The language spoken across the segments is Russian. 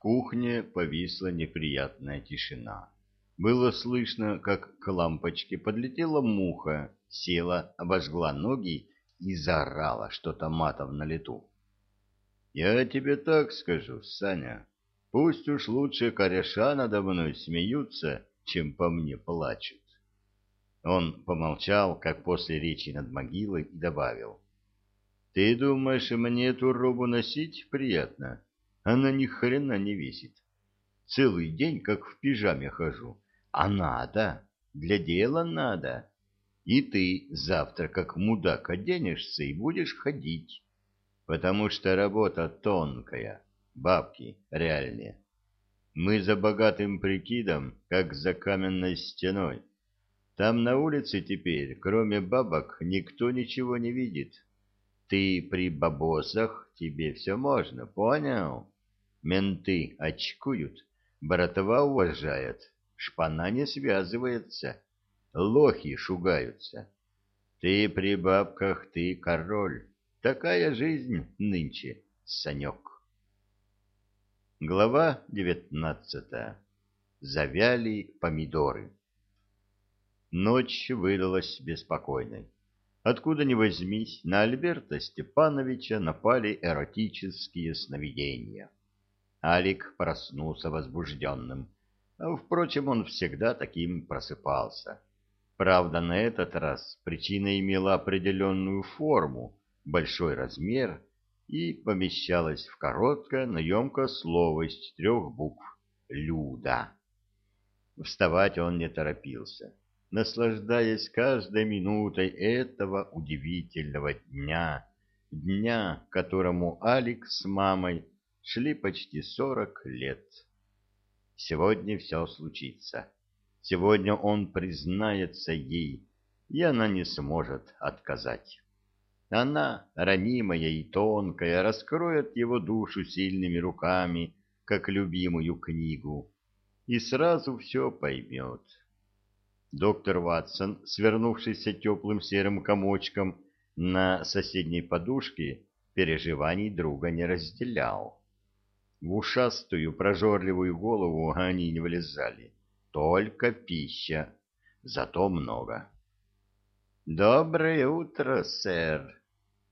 кухне повисла неприятная тишина. Было слышно, как к лампочке подлетела муха, села, обожгла ноги и заорала что-то матом на лету. «Я тебе так скажу, Саня, пусть уж лучше кореша надо мной смеются, чем по мне плачут». Он помолчал, как после речи над могилой, и добавил. «Ты думаешь, мне эту робу носить приятно?» Она ни хрена не весит. Целый день как в пижаме хожу. А надо, для дела надо. И ты завтра как мудак оденешься и будешь ходить. Потому что работа тонкая, бабки реальные. Мы за богатым прикидом, как за каменной стеной. Там на улице теперь, кроме бабок, никто ничего не видит. Ты при бабосах, тебе все можно, понял? Менты очкуют, братва уважает, шпана не связывается, лохи шугаются. Ты при бабках, ты король. Такая жизнь нынче, Санек. Глава девятнадцатая. Завяли помидоры. Ночь выдалась беспокойной. Откуда ни возьмись, на Альберта Степановича напали эротические сновидения. Алик проснулся возбужденным. Впрочем, он всегда таким просыпался. Правда, на этот раз причина имела определенную форму, большой размер и помещалась в короткое, но емкое слово из трех букв «Люда». Вставать он не торопился, наслаждаясь каждой минутой этого удивительного дня, дня, которому Алик с мамой шли почти сорок лет. Сегодня все случится. Сегодня он признается ей, и она не сможет отказать. Она, ранимая и тонкая, раскроет его душу сильными руками, как любимую книгу, и сразу все поймет. Доктор Ватсон, свернувшийся теплым серым комочком на соседней подушке, переживаний друга не разделял. В ушастую прожорливую голову они не влезали. Только пища, зато много. «Доброе утро, сэр!»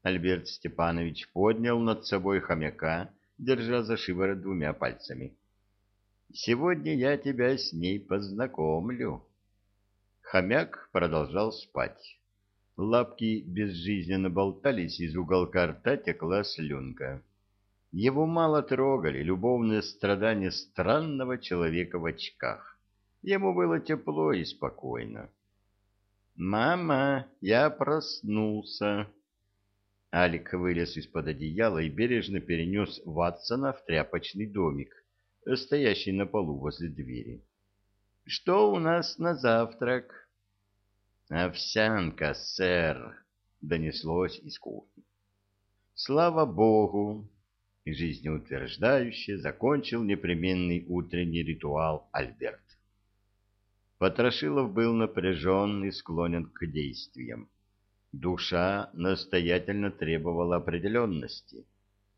Альберт Степанович поднял над собой хомяка, держа за шиворот двумя пальцами. «Сегодня я тебя с ней познакомлю». Хомяк продолжал спать. Лапки безжизненно болтались, из уголка рта текла слюнка. Его мало трогали любовные страдания странного человека в очках. Ему было тепло и спокойно. «Мама, я проснулся!» Алик вылез из-под одеяла и бережно перенес Ватсона в тряпочный домик, стоящий на полу возле двери. «Что у нас на завтрак?» «Овсянка, сэр!» — донеслось из кухни. «Слава богу!» жизнеутверждающе закончил непременный утренний ритуал Альберт. Потрошилов был напряжен и склонен к действиям. Душа настоятельно требовала определенности.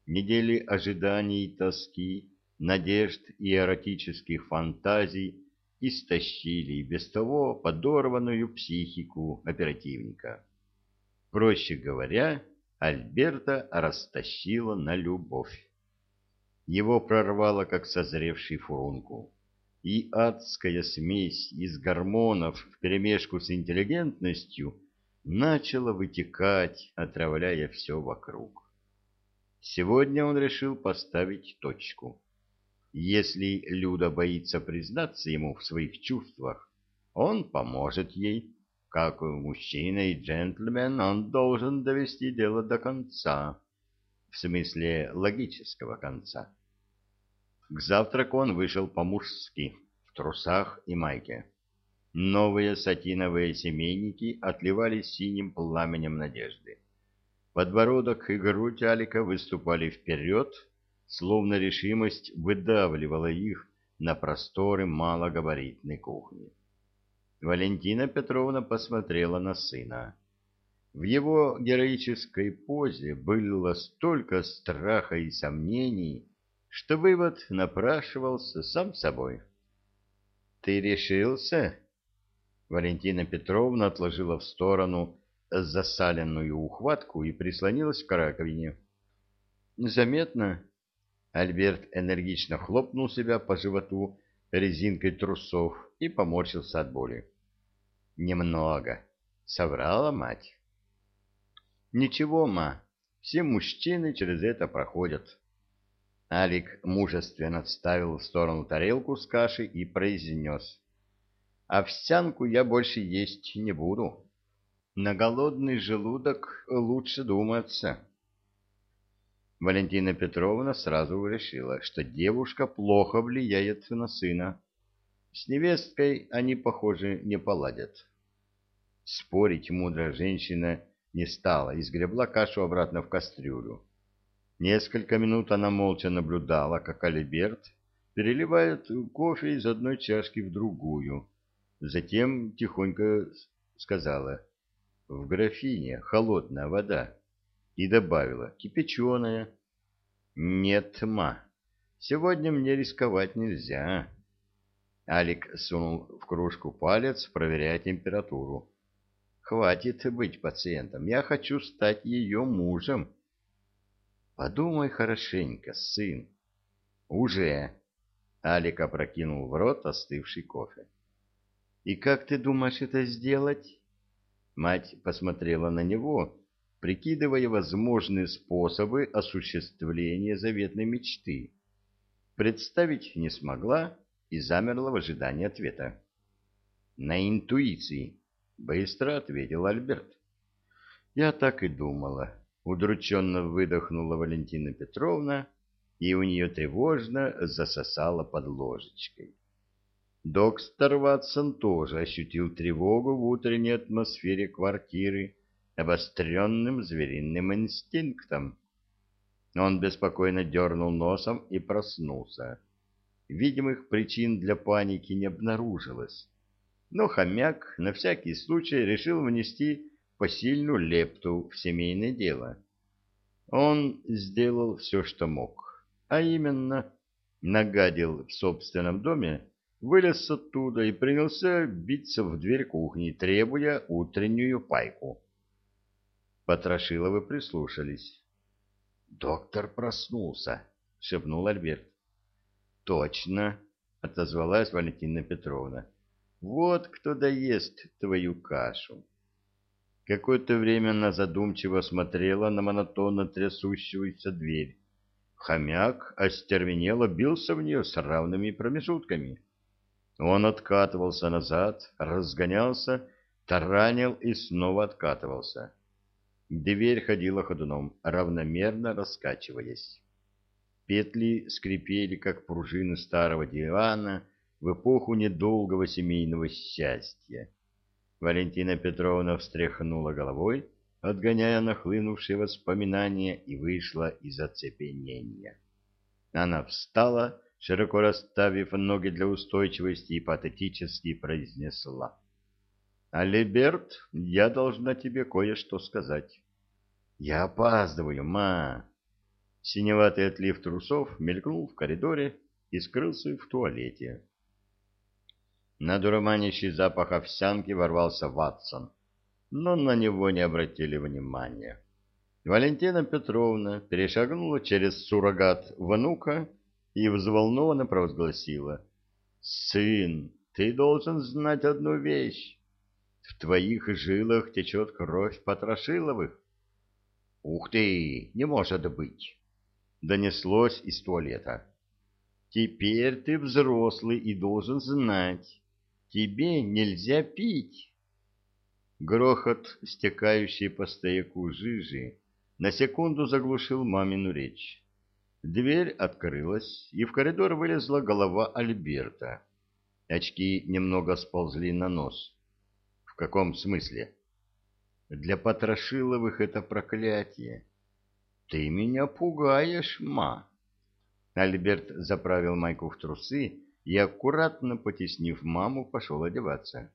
Недели ожиданий и тоски, надежд и эротических фантазий истощили без того подорванную психику оперативника. Проще говоря, Альберта растащила на любовь. Его прорвало, как созревший фурункул, и адская смесь из гормонов вперемешку с интеллигентностью начала вытекать, отравляя все вокруг. Сегодня он решил поставить точку. Если Люда боится признаться ему в своих чувствах, он поможет ей как мужчина и джентльмен, он должен довести дело до конца, в смысле логического конца. К завтраку он вышел по-мужски, в трусах и майке. Новые сатиновые семейники отливали синим пламенем надежды. Подбородок и грудь Алика выступали вперед, словно решимость выдавливала их на просторы малогабаритной кухни. Валентина Петровна посмотрела на сына. В его героической позе было столько страха и сомнений, что вывод напрашивался сам собой. «Ты решился?» Валентина Петровна отложила в сторону засаленную ухватку и прислонилась к раковине. «Заметно?» Альберт энергично хлопнул себя по животу резинкой трусов и поморщился от боли. «Немного», — соврала мать. «Ничего, ма, все мужчины через это проходят». Алик мужественно отставил в сторону тарелку с кашей и произнес. «Овсянку я больше есть не буду. На голодный желудок лучше думаться». Валентина Петровна сразу решила, что девушка плохо влияет на сына. С невесткой они, похоже, не поладят. Спорить мудрая женщина не стала и сгребла кашу обратно в кастрюлю. Несколько минут она молча наблюдала, как Альберт переливает кофе из одной чашки в другую. Затем тихонько сказала «В графине холодная вода» и добавила «кипяченая». «Нет, ма, сегодня мне рисковать нельзя». Алик сунул в кружку палец, проверяя температуру. «Хватит быть пациентом, я хочу стать ее мужем». Подумай хорошенько, сын. Уже. Алик опрокинул в рот остывший кофе. И как ты думаешь это сделать? Мать посмотрела на него, прикидывая возможные способы осуществления заветной мечты. Представить не смогла и замерла в ожидании ответа. На интуиции, быстро ответил Альберт. Я так и думала. Удрученно выдохнула Валентина Петровна, и у нее тревожно засосало под ложечкой. Доктор Ватсон тоже ощутил тревогу в утренней атмосфере квартиры обостренным звериным инстинктом. Он беспокойно дернул носом и проснулся. Видимых причин для паники не обнаружилось. Но хомяк на всякий случай решил внести посильную лепту в семейное дело. Он сделал все, что мог, а именно нагадил в собственном доме, вылез оттуда и принялся биться в дверь кухни, требуя утреннюю пайку. Потрошиловы прислушались. «Доктор проснулся», — шепнул Альберт. «Точно», — отозвалась Валентина Петровна. «Вот кто доест твою кашу». Какое-то время она задумчиво смотрела на монотонно трясущуюся дверь. Хомяк остервенело бился в нее с равными промежутками. Он откатывался назад, разгонялся, таранил и снова откатывался. Дверь ходила ходуном, равномерно раскачиваясь. Петли скрипели, как пружины старого дивана в эпоху недолгого семейного счастья. Валентина Петровна встряхнула головой, отгоняя нахлынувшие воспоминания, и вышла из оцепенения. Она встала, широко расставив ноги для устойчивости, и патетически произнесла. «Алиберт, я должна тебе кое-что сказать». «Я опаздываю, ма!» Синеватый отлив трусов мелькнул в коридоре и скрылся в туалете. На дурманящий запах овсянки ворвался Ватсон, но на него не обратили внимания. Валентина Петровна перешагнула через суррогат внука и взволнованно провозгласила. «Сын, ты должен знать одну вещь. В твоих жилах течет кровь Потрошиловых». «Ух ты! Не может быть!» — донеслось из туалета. «Теперь ты взрослый и должен знать» тебе нельзя пить. Грохот, стекающий по стояку жижи, на секунду заглушил мамину речь. Дверь открылась, и в коридор вылезла голова Альберта. Очки немного сползли на нос. Каком смысле? Для Потрошиловых это проклятие. Ты меня пугаешь, ма. Альберт заправил майку в трусы и, аккуратно потеснив маму, пошел одеваться.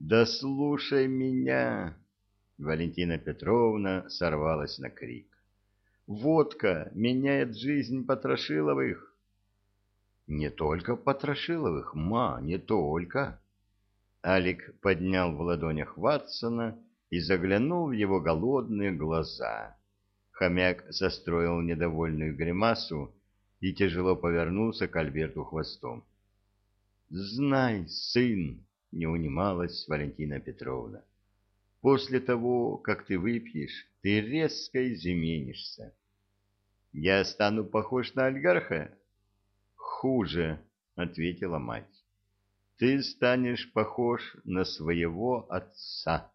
«Да слушай меня!» Валентина Петровна сорвалась на крик. Водка меняет жизнь Потрошиловых. Не только Потрошиловых, ма, не только. Алик поднял в ладонях Ватсона и заглянул в его голодные глаза. Хомяк состроил недовольную гримасу и тяжело повернулся к Альберту хвостом. «Знай, сын!» — не унималась Валентина Петровна. «После того, как ты выпьешь, ты резко изменишься. Я стану похож на олигарха?» «Хуже», — ответила мать. «Ты станешь похож на своего отца».